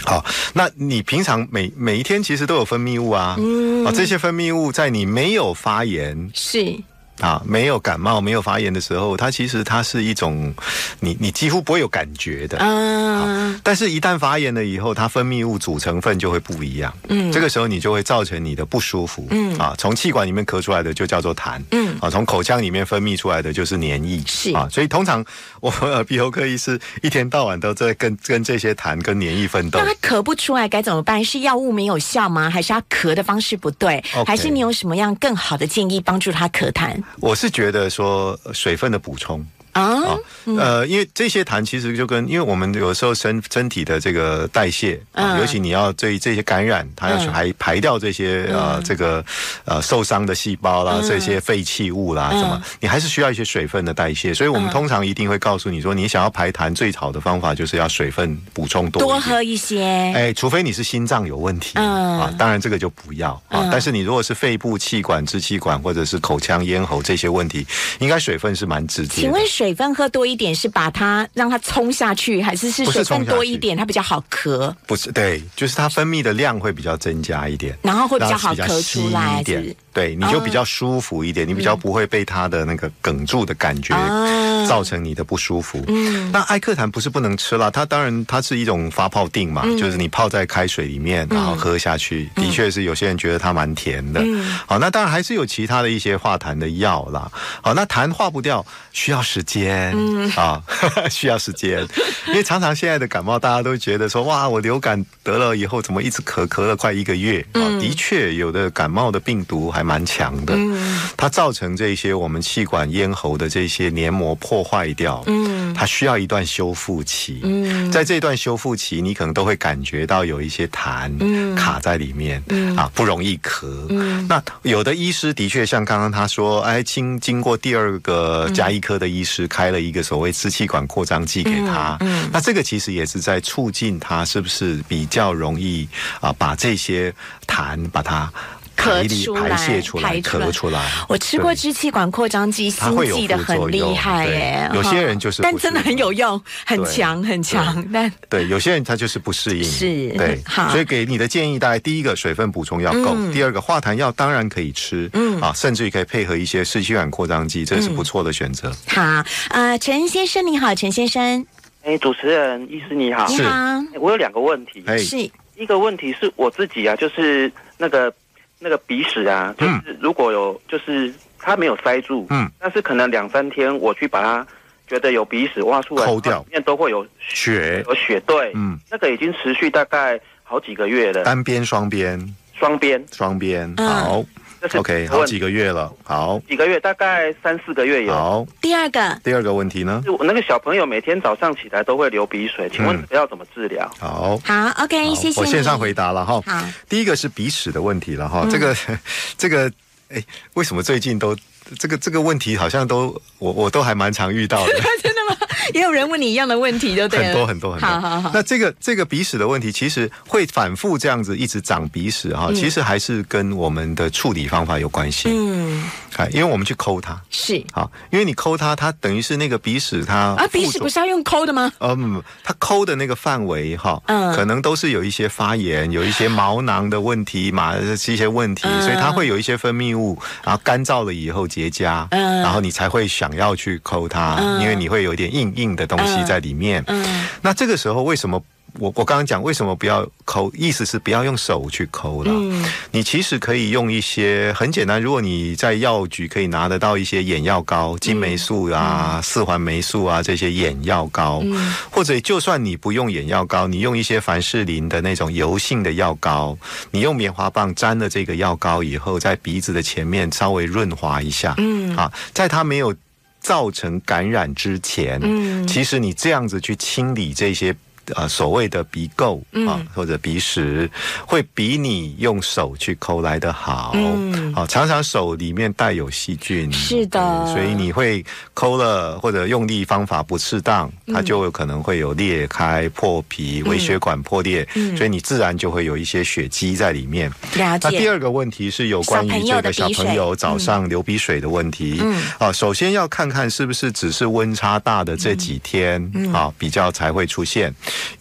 S2: 好，那你平常每每一天其实都有分泌物啊，啊，这些分泌物在你没有发炎
S1: 是。
S2: 啊，没有感冒、没有发炎的时候，它其实它是一种，你你几乎不会有感觉的。嗯。但是，一旦发炎了以后，它分泌物组成分就会不一样。嗯。这个时候，你就会造成你的不舒服。嗯。啊，从气管里面咳出来的就叫做痰。嗯。啊，从口腔里面分泌出来的就是黏液。
S1: 是。
S2: 啊，所以通常我们耳鼻喉科医师一天到晚都在跟跟这些痰跟黏液奋斗。
S1: 那他咳不出来该怎么办？是药物没有效吗？还是他咳的方式不对？还是你有什么样更好的建议帮助他咳痰？
S2: 我是觉得说水分的补充啊，呃，因为这些痰其实就跟因为我们有时候身身体的这个代谢，尤其你要对这些感染，它要去排排掉这些呃这个呃受伤的细胞啦，这些废弃物啦，什么，你还是需要一些水分的代谢。所以我们通常一定会告诉你说，你想要排痰最好的方法就是要水分补充多，
S1: 多喝一些。
S2: 哎，除非你是心脏有问题啊，当然这个就不要啊。但是你如果是肺部、气管、支气管或者是口腔、咽喉这些问题，应该水分是蛮直接。
S1: 请问水分喝多一点是把它让它冲下去，还是是水分多一点它比较好咳？
S2: 不是，对，就是它分泌的量会比较增加一点，
S1: 然后会比较好咳出来
S2: 一点。对，你就比较舒服一点，你比较不会被它的那个梗住的感觉造成你的不舒服。嗯，那艾克痰不是不能吃啦，它当然它是一种发泡定嘛，就是你泡在开水里面，然后喝下去，的确是有些人觉得它蛮甜的。好，那当然还是有其他的一些化痰的药啦。好，那痰化不掉，需要时间啊，[laughs] 需要时间，因为常常现在的感冒，大家都觉得说，哇，我流感得了以后，怎么一直咳咳了快一个月。啊？的确，有的感冒的病毒还。蛮强的，它造成这些我们气管咽喉的这些黏膜破坏掉，嗯，它需要一段修复期，嗯，在这段修复期，你可能都会感觉到有一些痰卡在里面，嗯。啊，不容易咳，嗯，那有的医师的确像刚刚他说，哎，经经过第二个加医科的医师开了一个所谓支气管扩张剂给他，嗯，那这个其实也是在促进他是不是比较容易啊，把这些痰把它。
S1: 咳出来，
S2: 排出来，咳出来。
S1: 我吃过支气管扩张剂，心悸的很厉害耶。
S2: 有些人就是，
S1: 但真的很有用，很强，很强。但
S2: 对有些人他就是不适应，
S1: 是，
S2: 对。好，所以给你的建议，大概第一个水分补充要够，第二个化痰药当然可以吃，嗯啊，甚至于可以配合一些支气管扩张剂，这是不错的选择。
S1: 好，呃，陈先生你好，陈先生。
S7: 哎，主持人，医师你好。
S1: 你好。
S7: 我有两个问题。
S1: 是。
S7: 一个问题是我自己啊，就是那个。那个鼻屎啊，就是如果有，就是它没有塞住，嗯，但是可能两三天我去把它觉得有鼻屎挖出来，
S2: 抠掉，
S7: 里面都会有
S2: 血，
S7: 有血，对，嗯，那个已经持续大概好几个月了，
S2: 单边、双边，
S7: 双边，
S2: 双边，好。OK，好几个月了，好
S7: 几个月，大概三四个月有。
S2: 好，
S1: 第二个，
S2: 第二个问题呢？
S7: 我那个小朋友每天早上起来都会流鼻水，请问要怎么治疗？
S2: 好，
S1: 好，OK，谢谢。
S2: 我线上回答了哈。
S1: 好，
S2: 第一个是鼻屎的问题了哈。这个，这个，[laughs] 哎，为什么最近都这个这个问题好像都我我都还蛮常遇到的。[laughs] [laughs] [laughs]
S1: 也有人问你一样的问题，就对
S2: 很多很多很多。
S1: 好好好。
S2: 那这个这个鼻屎的问题，其实会反复这样子一直长鼻屎哈，其实还是跟我们的处理方法有关系。嗯，啊，因为我们去抠它，
S1: 是
S2: 好，因为你抠它，它等于是那个鼻屎它
S1: 啊，鼻屎不是要用抠的吗？
S2: 嗯，它抠的那个范围哈，嗯，可能都是有一些发炎，有一些毛囊的问题嘛，是一些问题，所以它会有一些分泌物，然后干燥了以后结痂，嗯，然后你才会想要去抠它，因为你会有点硬。硬的东西在里面，嗯那这个时候为什么我我刚刚讲为什么不要抠？意思是不要用手去抠了。嗯你其实可以用一些很简单，如果你在药局可以拿得到一些眼药膏，金霉素啊、四环霉素啊这些眼药膏，或者就算你不用眼药膏，你用一些凡士林的那种油性的药膏，你用棉花棒沾了这个药膏以后，在鼻子的前面稍微润滑一下。嗯，啊，在它没有。造成感染之前，嗯，其实你这样子去清理这些。呃，所谓的鼻垢啊，或者鼻屎，会比你用手去抠来的好。好，常常手里面带有细菌，
S1: 是的，
S2: 所以你会抠了，或者用力方法不适当，它就有可能会有裂开、破皮、微血管破裂，所以你自然就会有一些血迹在里面。
S1: 那
S2: 第二个问题是有关于这个小朋友早上流鼻水的问题。嗯，啊，首先要看看是不是只是温差大的这几天啊，比较才会出现。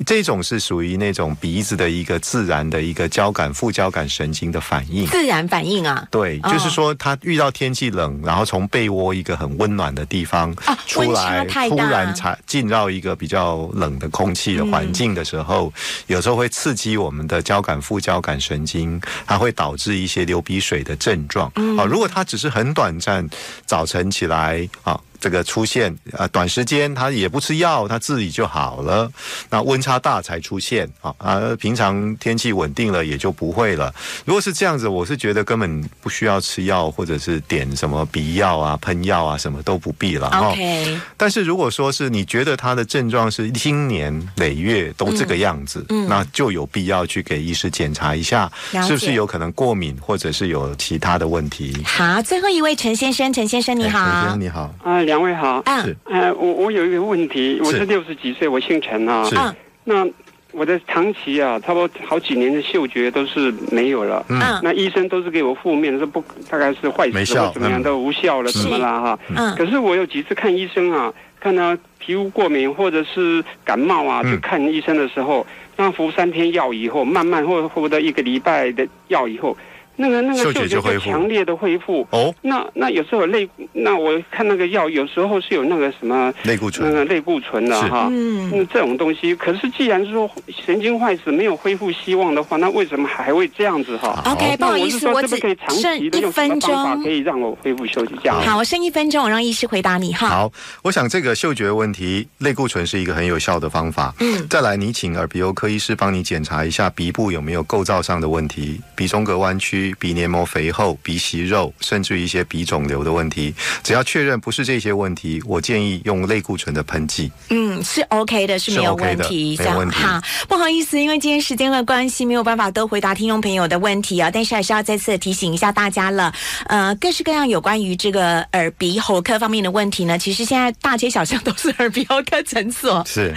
S2: 这种是属于那种鼻子的一个自然的一个交感副交感神经的反应，
S1: 自然反应啊。
S2: 对，就是说他遇到天气冷，然后从被窝一个很温暖的地方出来，突然才进到一个比较冷的空气的环境的时候，有时候会刺激我们的交感副交感神经，它会导致一些流鼻水的症状。啊，如果它只是很短暂，早晨起来啊。这个出现啊，短时间他也不吃药，他自己就好了。那温差大才出现啊啊，平常天气稳定了也就不会了。如果是这样子，我是觉得根本不需要吃药，或者是点什么鼻药啊、喷药啊，什么都不必了。
S1: OK。
S2: 但是如果说是你觉得他的症状是经年累月都这个样子，那就有必要去给医师检查一下，是不是有可能过敏，或者是有其他的问题。
S1: 好，最后一位陈先生，陈先生你好，
S2: 陈先生你好，
S8: 啊，两位好，
S1: 嗯，
S8: 呃，我我有一个问题，我是六十几岁，我姓陈啊，
S2: 是，
S8: 那我的长期啊，差不多好几年的嗅觉都是没有了，
S1: 嗯，
S8: 那医生都是给我负面，说不大概是坏死了怎么样都无效了，怎么了哈，
S1: 嗯，
S8: 可是我有几次看医生啊，看他皮肤过敏或者是感冒啊，去看医生的时候，那服三天药以后，慢慢或或者一个礼拜的药以后。那个那个嗅觉就强烈的恢复。
S2: 哦，
S8: 那那有时候类，那我看那个药有时候是有那个什么
S2: 类固醇，
S8: 那个类固醇的哈，
S1: 嗯，
S8: 那这种东西，可是既然是说神经坏死没有恢复希望的话，那为什么还会这样子哈
S1: ？OK，不好意思，我
S8: 只可以长期的用什么方法可以让我恢复休息？这样。
S1: 好，我剩一分钟，我让医师回答你哈。
S2: 好，我想这个嗅觉问题，类固醇是一个很有效的方法。
S1: 嗯，
S2: 再来，你请耳鼻喉科医师帮你检查一下鼻部有没有构造上的问题，鼻中隔弯曲、鼻黏膜肥。厚鼻息肉，甚至一些鼻肿瘤的问题，只要确认不是这些问题，我建议用类固醇的喷剂。
S1: 嗯，是 OK 的，是没有问题，
S2: 没有问题。
S1: 好，不好意思，因为今天时间的关系，没有办法都回答听众朋友的问题啊。但是还是要再次提醒一下大家了，呃，各式各样有关于这个耳鼻喉科方面的问题呢，其实现在大街小巷都是耳鼻喉科诊所。
S2: 是。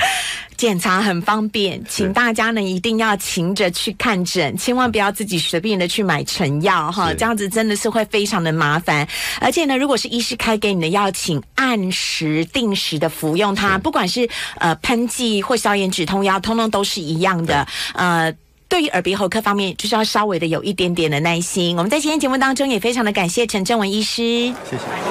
S1: 检查很方便，请大家呢一定要勤着去看诊，千万不要自己随便的去买成药哈，这样子真的是会非常的麻烦。而且呢，如果是医师开给你的药，请按时定时的服用它，不管是呃喷剂或消炎止痛药，通通都是一样的。呃，对于耳鼻喉科方面，就是要稍微的有一点点的耐心。我们在今天节目当中也非常的感谢陈正文医师，
S2: 谢谢。